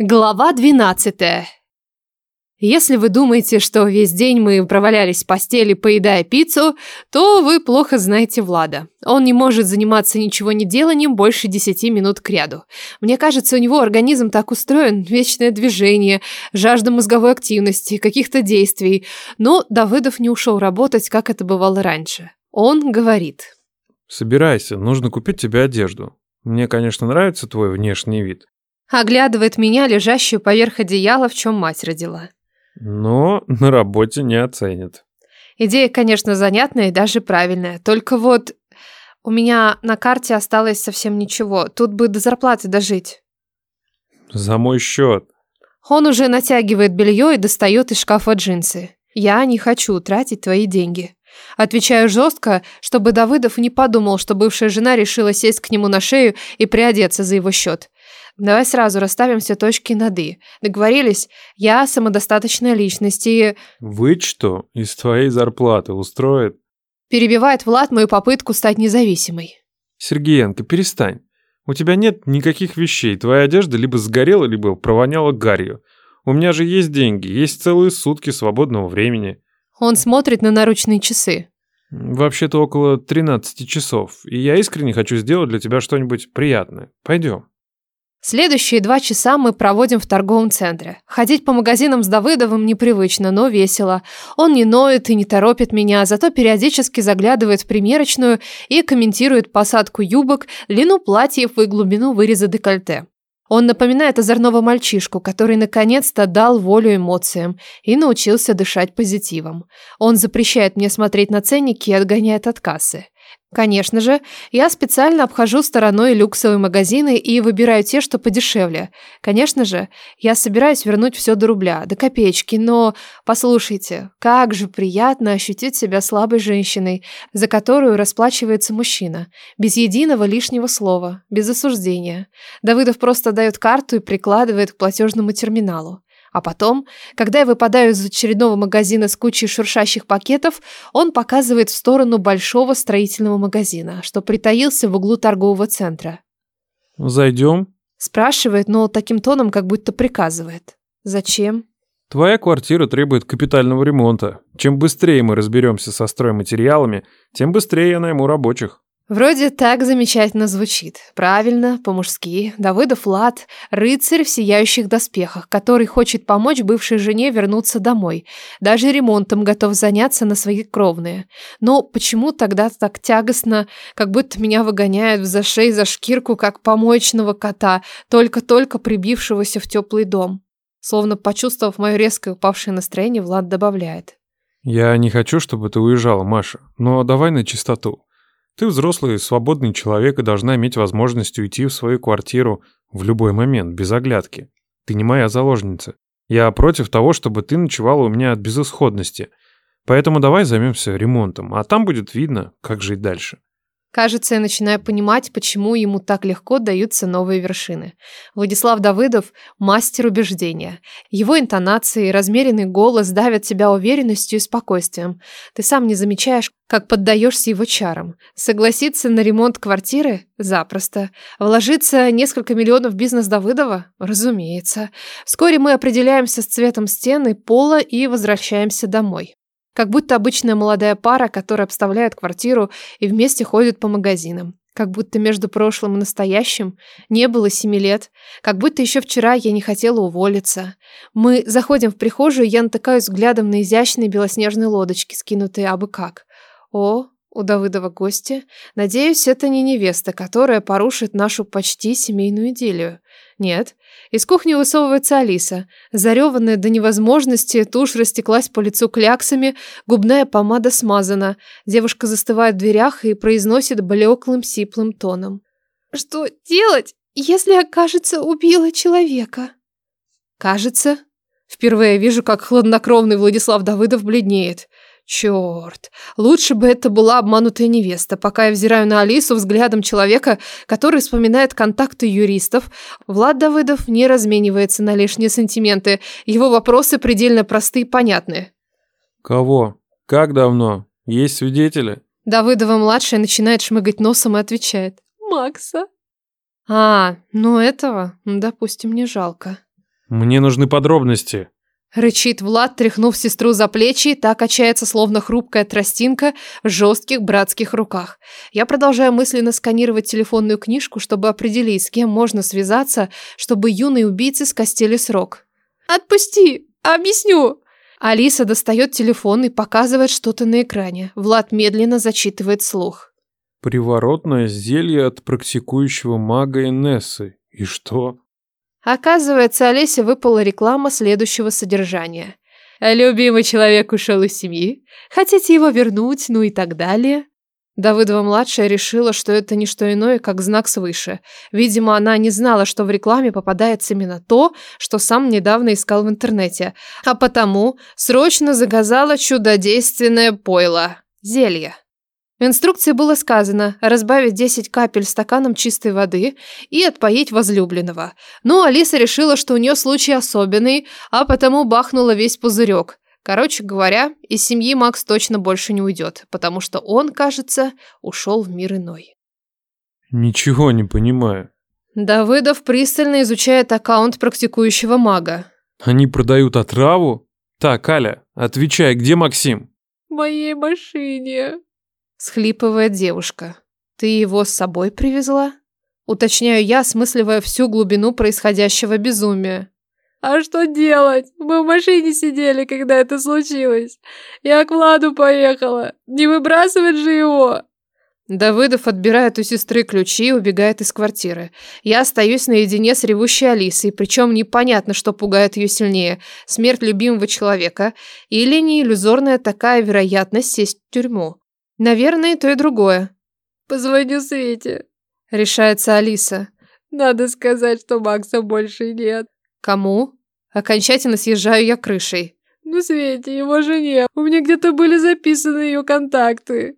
Глава 12. Если вы думаете, что весь день мы провалялись в постели, поедая пиццу, то вы плохо знаете Влада. Он не может заниматься ничего не деланием больше 10 минут кряду. Мне кажется, у него организм так устроен, вечное движение, жажда мозговой активности, каких-то действий. Но Давыдов не ушел работать, как это бывало раньше. Он говорит. Собирайся, нужно купить тебе одежду. Мне, конечно, нравится твой внешний вид. Оглядывает меня, лежащую поверх одеяла, в чем мать родила. Но на работе не оценит. Идея, конечно, занятная и даже правильная. Только вот у меня на карте осталось совсем ничего. Тут бы до зарплаты дожить. За мой счет. Он уже натягивает белье и достает из шкафа джинсы. Я не хочу тратить твои деньги. Отвечаю жестко, чтобы Давыдов не подумал, что бывшая жена решила сесть к нему на шею и приодеться за его счет. Давай сразу расставим все точки над «и». Договорились? Я самодостаточная личность и... Вы что, из твоей зарплаты устроит? Перебивает Влад мою попытку стать независимой. Сергеенко, перестань. У тебя нет никаких вещей. Твоя одежда либо сгорела, либо провоняла гарью. У меня же есть деньги, есть целые сутки свободного времени. Он смотрит на наручные часы. Вообще-то около 13 часов, и я искренне хочу сделать для тебя что-нибудь приятное. Пойдем. Следующие два часа мы проводим в торговом центре. Ходить по магазинам с Давыдовым непривычно, но весело. Он не ноет и не торопит меня, зато периодически заглядывает в примерочную и комментирует посадку юбок, длину платьев и глубину выреза декольте. Он напоминает озорного мальчишку, который наконец-то дал волю эмоциям и научился дышать позитивом. Он запрещает мне смотреть на ценники и отгоняет от кассы. Конечно же, я специально обхожу стороной люксовые магазины и выбираю те, что подешевле. Конечно же, я собираюсь вернуть все до рубля, до копеечки, но послушайте, как же приятно ощутить себя слабой женщиной, за которую расплачивается мужчина, без единого лишнего слова, без осуждения. Давыдов просто дает карту и прикладывает к платежному терминалу. А потом, когда я выпадаю из очередного магазина с кучей шуршащих пакетов, он показывает в сторону большого строительного магазина, что притаился в углу торгового центра. «Зайдем?» Спрашивает, но таким тоном, как будто приказывает. «Зачем?» Твоя квартира требует капитального ремонта. Чем быстрее мы разберемся со стройматериалами, тем быстрее я найму рабочих. Вроде так замечательно звучит. Правильно, по-мужски. Давыдов Лад, рыцарь в сияющих доспехах, который хочет помочь бывшей жене вернуться домой. Даже ремонтом готов заняться на свои кровные. Но почему тогда так тягостно, как будто меня выгоняют в зашей за шкирку, как помоечного кота, только-только прибившегося в теплый дом? Словно почувствовав мое резкое упавшее настроение, Влад добавляет. Я не хочу, чтобы ты уезжала, Маша, но давай на чистоту. Ты взрослый, свободный человек и должна иметь возможность уйти в свою квартиру в любой момент, без оглядки. Ты не моя заложница. Я против того, чтобы ты ночевала у меня от безысходности. Поэтому давай займемся ремонтом, а там будет видно, как жить дальше. Кажется, я начинаю понимать, почему ему так легко даются новые вершины. Владислав Давыдов – мастер убеждения. Его интонации и размеренный голос давят тебя уверенностью и спокойствием. Ты сам не замечаешь, как поддаешься его чарам. Согласиться на ремонт квартиры? Запросто. Вложиться несколько миллионов в бизнес Давыдова? Разумеется. Вскоре мы определяемся с цветом стены, пола и возвращаемся домой. Как будто обычная молодая пара, которая обставляет квартиру и вместе ходит по магазинам. Как будто между прошлым и настоящим не было семи лет. Как будто еще вчера я не хотела уволиться. Мы заходим в прихожую, я натыкаюсь взглядом на изящные белоснежные лодочки, скинутые абы как. О, у Давыдова гости. Надеюсь, это не невеста, которая порушит нашу почти семейную идиллию. Нет. Из кухни высовывается Алиса. Зареванная до невозможности, тушь растеклась по лицу кляксами, губная помада смазана. Девушка застывает в дверях и произносит блеклым, сиплым тоном. «Что делать, если, окажется, убила человека?» «Кажется?» Впервые вижу, как хладнокровный Владислав Давыдов бледнеет. Черт, лучше бы это была обманутая невеста. Пока я взираю на Алису взглядом человека, который вспоминает контакты юристов, Влад Давыдов не разменивается на лишние сантименты. Его вопросы предельно простые и понятны. Кого? Как давно? Есть свидетели? Давыдова-младшая начинает шмыгать носом и отвечает. Макса. А, ну этого, допустим, не жалко. Мне нужны подробности. Рычит Влад, тряхнув сестру за плечи, и так качается, словно хрупкая тростинка в жестких братских руках. Я продолжаю мысленно сканировать телефонную книжку, чтобы определить, с кем можно связаться, чтобы юные убийцы скостили срок. «Отпусти! Объясню!» Алиса достает телефон и показывает что-то на экране. Влад медленно зачитывает слух. Приворотное зелье от практикующего мага Инессы. И что? Оказывается, Олесе выпала реклама следующего содержания. «Любимый человек ушел из семьи. Хотите его вернуть, ну и так далее?» Давыдова-младшая решила, что это не что иное, как знак свыше. Видимо, она не знала, что в рекламе попадается именно то, что сам недавно искал в интернете, а потому срочно заказала чудодейственное пойло – зелье. В инструкции было сказано разбавить 10 капель стаканом чистой воды и отпоить возлюбленного. Но Алиса решила, что у нее случай особенный, а потому бахнула весь пузырек. Короче говоря, из семьи Макс точно больше не уйдет, потому что он, кажется, ушел в мир иной. Ничего не понимаю. Давыдов пристально изучает аккаунт практикующего мага. Они продают отраву? Так, Аля, отвечай, где Максим? В моей машине. Схлипывает девушка. Ты его с собой привезла? Уточняю я, осмысливая всю глубину происходящего безумия. А что делать? Мы в машине сидели, когда это случилось. Я к Владу поехала. Не выбрасывать же его. Давыдов отбирает у сестры ключи и убегает из квартиры. Я остаюсь наедине с ревущей Алисой, причем непонятно, что пугает ее сильнее – смерть любимого человека или не иллюзорная такая вероятность сесть в тюрьму. Наверное, то, и другое. Позвоню Свете. Решается Алиса. Надо сказать, что Макса больше нет. Кому? Окончательно съезжаю я крышей. Ну, Свете, его жене. У меня где-то были записаны ее контакты.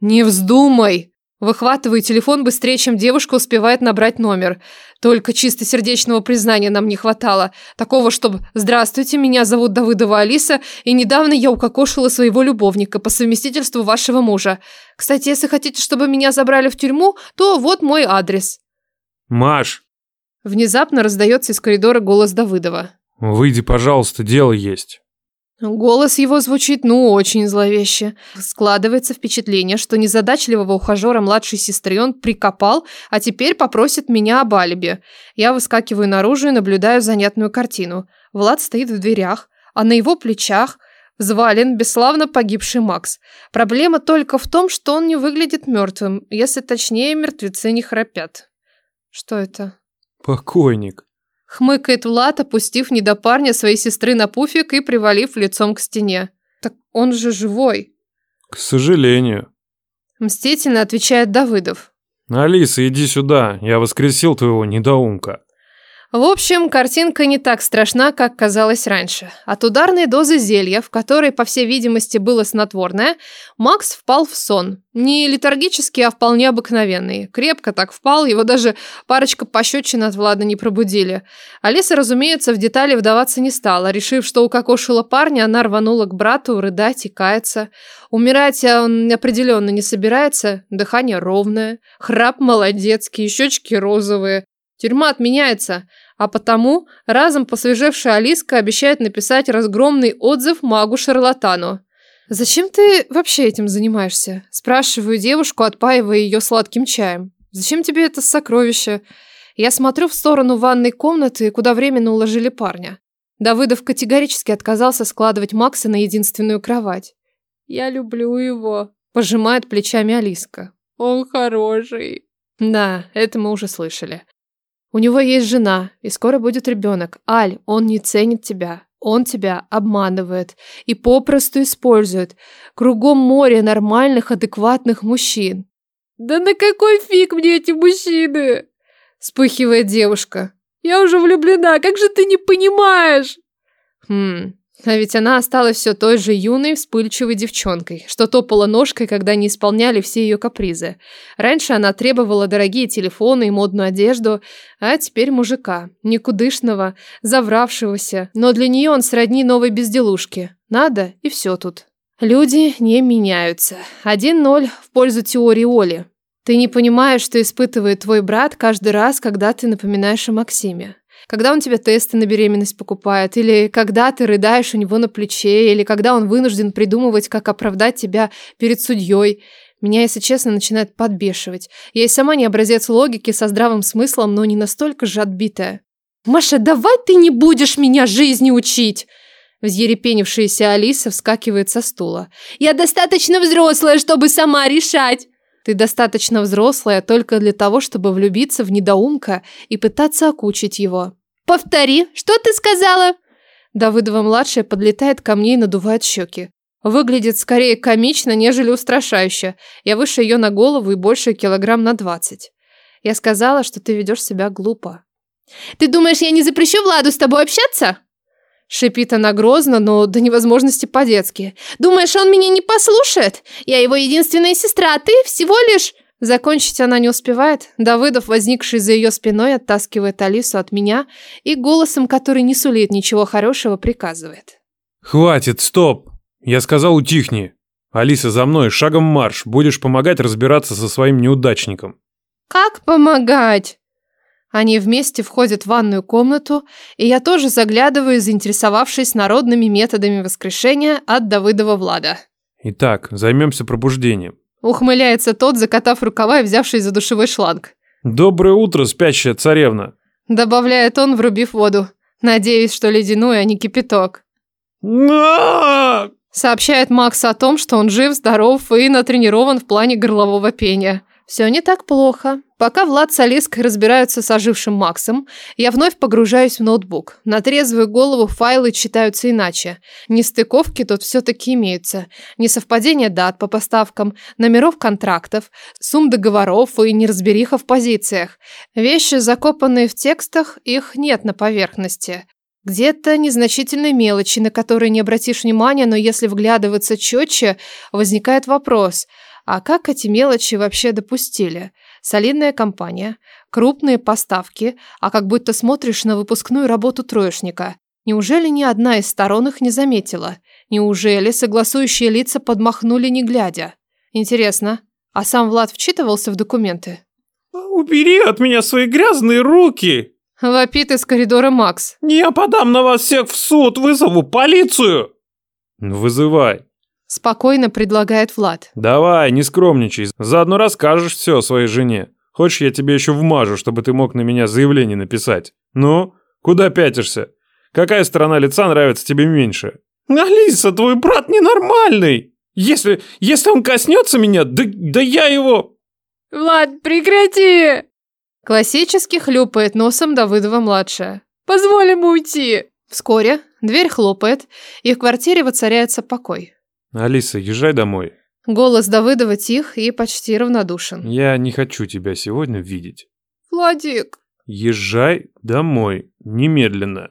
Не вздумай! Выхватываю телефон быстрее, чем девушка успевает набрать номер. Только чистосердечного признания нам не хватало. Такого, чтобы «Здравствуйте, меня зовут Давыдова Алиса, и недавно я укокошила своего любовника по совместительству вашего мужа. Кстати, если хотите, чтобы меня забрали в тюрьму, то вот мой адрес». «Маш!» Внезапно раздается из коридора голос Давыдова. «Выйди, пожалуйста, дело есть». Голос его звучит, ну, очень зловеще. Складывается впечатление, что незадачливого ухажера младшей сестры он прикопал, а теперь попросит меня об алиби. Я выскакиваю наружу и наблюдаю занятную картину. Влад стоит в дверях, а на его плечах взвален бесславно погибший Макс. Проблема только в том, что он не выглядит мертвым, если точнее, мертвецы не храпят. Что это? Покойник. Хмыкает Влад, опустив недопарня своей сестры на пуфик и привалив лицом к стене. Так он же живой. К сожалению. Мстительно отвечает Давыдов. Алиса, иди сюда, я воскресил твоего недоумка. В общем, картинка не так страшна, как казалось раньше. От ударной дозы зелья, в которой, по всей видимости, было снотворное, Макс впал в сон. Не летаргический, а вполне обыкновенный. Крепко так впал, его даже парочка пощечин от Влада не пробудили. Алиса, разумеется, в детали вдаваться не стала. Решив, что укокошила парня, она рванула к брату, рыдать и каяться. Умирать он определенно не собирается. Дыхание ровное, храп молодецкий, щечки розовые. Тюрьма отменяется, а потому разом посвежевшая Алиска обещает написать разгромный отзыв магу-шарлатану. «Зачем ты вообще этим занимаешься?» Спрашиваю девушку, отпаивая ее сладким чаем. «Зачем тебе это сокровище?» Я смотрю в сторону ванной комнаты, куда временно уложили парня. Давыдов категорически отказался складывать Макса на единственную кровать. «Я люблю его», – пожимает плечами Алиска. «Он хороший». Да, это мы уже слышали. У него есть жена, и скоро будет ребенок. Аль, он не ценит тебя. Он тебя обманывает и попросту использует. Кругом море нормальных, адекватных мужчин. «Да на какой фиг мне эти мужчины?» Вспыхивает девушка. «Я уже влюблена, как же ты не понимаешь?» Хм, а ведь она осталась все той же юной, вспыльчивой девчонкой, что топала ножкой, когда не исполняли все ее капризы. Раньше она требовала дорогие телефоны и модную одежду, а теперь мужика, никудышного, завравшегося, но для нее он сродни новой безделушке. Надо, и все тут. Люди не меняются. Один ноль в пользу теории Оли. Ты не понимаешь, что испытывает твой брат каждый раз, когда ты напоминаешь о Максиме. Когда он тебе тесты на беременность покупает, или когда ты рыдаешь у него на плече, или когда он вынужден придумывать, как оправдать тебя перед судьей. Меня, если честно, начинает подбешивать. Я и сама не образец логики со здравым смыслом, но не настолько же отбитая. «Маша, давай ты не будешь меня жизни учить!» Взъерепенившаяся Алиса вскакивает со стула. «Я достаточно взрослая, чтобы сама решать!» «Ты достаточно взрослая только для того, чтобы влюбиться в недоумка и пытаться окучить его». «Повтори, что ты сказала?» Давыдова-младшая подлетает ко мне и надувает щеки. Выглядит скорее комично, нежели устрашающе. Я выше ее на голову и больше килограмм на двадцать. Я сказала, что ты ведешь себя глупо. «Ты думаешь, я не запрещу Владу с тобой общаться?» Шипит она грозно, но до невозможности по-детски. «Думаешь, он меня не послушает? Я его единственная сестра, а ты всего лишь...» Закончить она не успевает. Давыдов, возникший за ее спиной, оттаскивает Алису от меня и голосом, который не сулит ничего хорошего, приказывает. «Хватит, стоп! Я сказал, утихни. Алиса, за мной, шагом марш. Будешь помогать разбираться со своим неудачником». «Как помогать?» Они вместе входят в ванную комнату, и я тоже заглядываю, заинтересовавшись народными методами воскрешения от Давыдова Влада. Итак, займемся пробуждением. Ухмыляется тот, закатав рукава и взявшись за душевой шланг. Доброе утро, спящая царевна. Добавляет он, врубив воду. Надеюсь, что ледяную, а не кипяток. Сообщает Макс о том, что он жив, здоров и натренирован в плане горлового пения. Все не так плохо. Пока Влад с Алиской разбираются с ожившим Максом, я вновь погружаюсь в ноутбук. На трезвую голову файлы читаются иначе. Нестыковки тут все-таки имеются. Несовпадение дат по поставкам, номеров контрактов, сумм договоров и неразбериха в позициях. Вещи, закопанные в текстах, их нет на поверхности. Где-то незначительные мелочи, на которые не обратишь внимания, но если вглядываться четче, возникает вопрос – а как эти мелочи вообще допустили? Солидная компания, крупные поставки, а как будто смотришь на выпускную работу троечника. Неужели ни одна из сторон их не заметила? Неужели согласующие лица подмахнули не глядя? Интересно, а сам Влад вчитывался в документы? «Убери от меня свои грязные руки!» Вопит из коридора Макс. «Я подам на вас всех в суд, вызову полицию!» «Вызывай!» Спокойно предлагает Влад. Давай, не скромничай. Заодно расскажешь все своей жене. Хочешь, я тебе еще вмажу, чтобы ты мог на меня заявление написать? Ну, куда пятишься? Какая сторона лица нравится тебе меньше? Алиса, твой брат ненормальный. Если, если он коснется меня, да, да я его... Влад, прекрати! Классически хлюпает носом Давыдова-младшая. Позволь ему уйти. Вскоре дверь хлопает, и в квартире воцаряется покой. Алиса, езжай домой. Голос Давыдова тих и почти равнодушен. Я не хочу тебя сегодня видеть. Владик. Езжай домой. Немедленно.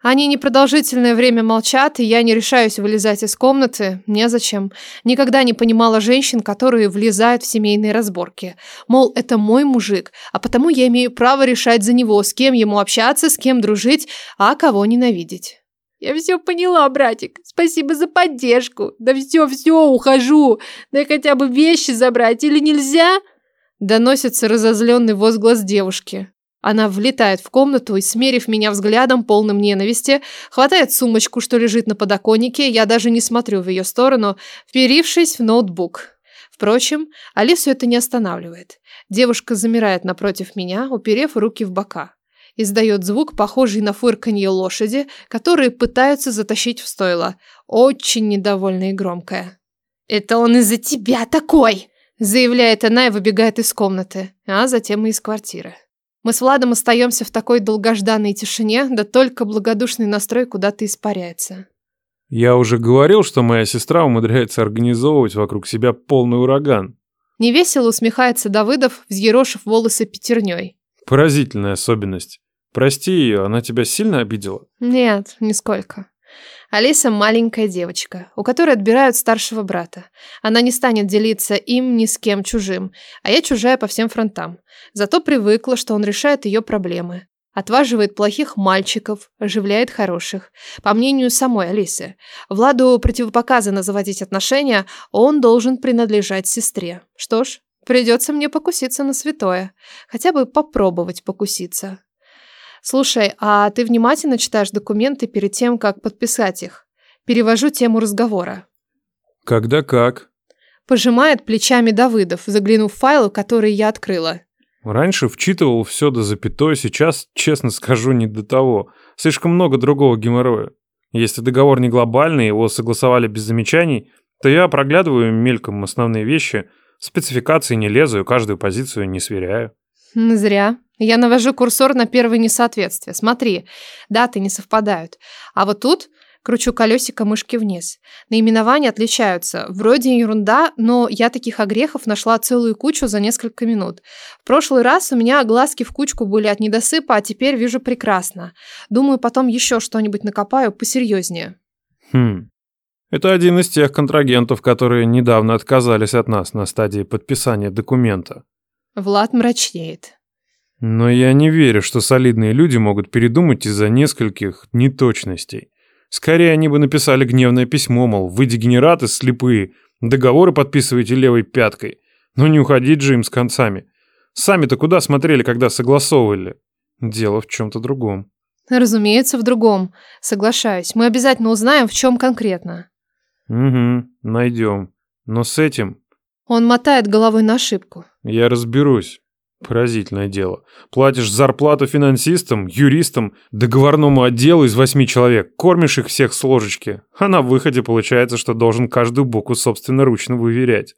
Они непродолжительное время молчат, и я не решаюсь вылезать из комнаты. Незачем. Никогда не понимала женщин, которые влезают в семейные разборки. Мол, это мой мужик, а потому я имею право решать за него, с кем ему общаться, с кем дружить, а кого ненавидеть. Я все поняла, братик. Спасибо за поддержку. Да все, все, ухожу. Да хотя бы вещи забрать или нельзя? Доносится разозленный возглас девушки. Она влетает в комнату и, смерив меня взглядом, полным ненависти, хватает сумочку, что лежит на подоконнике, я даже не смотрю в ее сторону, вперившись в ноутбук. Впрочем, Алису это не останавливает. Девушка замирает напротив меня, уперев руки в бока издает звук, похожий на фырканье лошади, которые пытаются затащить в стойло. Очень недовольная и громкая. «Это он из-за тебя такой!» заявляет она и выбегает из комнаты, а затем и из квартиры. Мы с Владом остаемся в такой долгожданной тишине, да только благодушный настрой куда-то испаряется. Я уже говорил, что моя сестра умудряется организовывать вокруг себя полный ураган. Невесело усмехается Давыдов, взъерошив волосы пятерней. Поразительная особенность. Прости ее, она тебя сильно обидела? Нет, нисколько. Алиса маленькая девочка, у которой отбирают старшего брата. Она не станет делиться им ни с кем чужим, а я чужая по всем фронтам. Зато привыкла, что он решает ее проблемы. Отваживает плохих мальчиков, оживляет хороших. По мнению самой Алисы, Владу противопоказано заводить отношения, он должен принадлежать сестре. Что ж, придется мне покуситься на святое. Хотя бы попробовать покуситься. Слушай, а ты внимательно читаешь документы перед тем, как подписать их? Перевожу тему разговора. Когда как. Пожимает плечами Давыдов, заглянув в файлы, которые я открыла. Раньше вчитывал все до запятой, сейчас, честно скажу, не до того. Слишком много другого геморроя. Если договор не глобальный, его согласовали без замечаний, то я проглядываю мельком основные вещи, спецификации не лезу и каждую позицию не сверяю. Зря. Я навожу курсор на первое несоответствие. Смотри, даты не совпадают. А вот тут кручу колесико мышки вниз. Наименования отличаются. Вроде ерунда, но я таких огрехов нашла целую кучу за несколько минут. В прошлый раз у меня глазки в кучку были от недосыпа, а теперь вижу прекрасно. Думаю, потом еще что-нибудь накопаю посерьезнее. Хм. Это один из тех контрагентов, которые недавно отказались от нас на стадии подписания документа. Влад мрачнеет. Но я не верю, что солидные люди могут передумать из-за нескольких неточностей. Скорее, они бы написали гневное письмо, мол, вы дегенераты слепые, договоры подписываете левой пяткой. Но не уходить же им с концами. Сами-то куда смотрели, когда согласовывали? Дело в чем-то другом. Разумеется, в другом. Соглашаюсь. Мы обязательно узнаем, в чем конкретно. Угу, найдем. Но с этим... Он мотает головой на ошибку. Я разберусь. Поразительное дело. Платишь зарплату финансистам, юристам, договорному отделу из восьми человек, кормишь их всех с ложечки, а на выходе получается, что должен каждую букву собственноручно выверять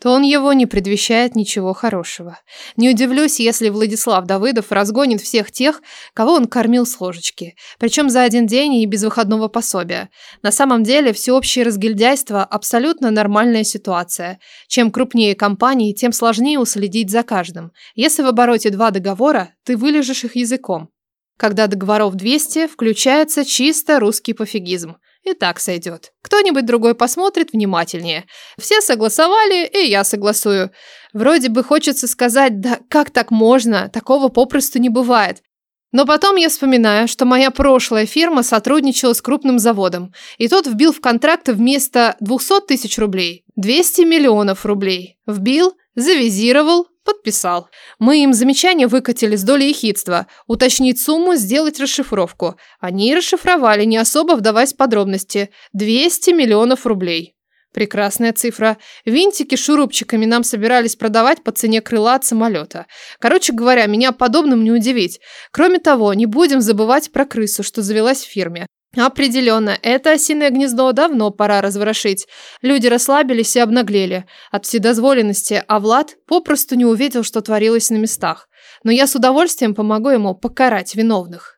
то он его не предвещает ничего хорошего. Не удивлюсь, если Владислав Давыдов разгонит всех тех, кого он кормил с ложечки, причем за один день и без выходного пособия. На самом деле, всеобщее разгильдяйство – абсолютно нормальная ситуация. Чем крупнее компании, тем сложнее уследить за каждым. Если в обороте два договора, ты вылежешь их языком. Когда договоров 200, включается чисто русский пофигизм. И так сойдет. Кто-нибудь другой посмотрит внимательнее. Все согласовали, и я согласую. Вроде бы хочется сказать, да как так можно? Такого попросту не бывает. Но потом я вспоминаю, что моя прошлая фирма сотрудничала с крупным заводом, и тот вбил в контракт вместо 200 тысяч рублей 200 миллионов рублей. Вбил, завизировал, Подписал. Мы им замечания выкатили с долей ехидства. Уточнить сумму, сделать расшифровку. Они расшифровали, не особо вдаваясь в подробности. 200 миллионов рублей. Прекрасная цифра. Винтики шурупчиками нам собирались продавать по цене крыла от самолета. Короче говоря, меня подобным не удивить. Кроме того, не будем забывать про крысу, что завелась в фирме. Определенно, это осиное гнездо давно пора разворошить. Люди расслабились и обнаглели от вседозволенности, а Влад попросту не увидел, что творилось на местах. Но я с удовольствием помогу ему покарать виновных.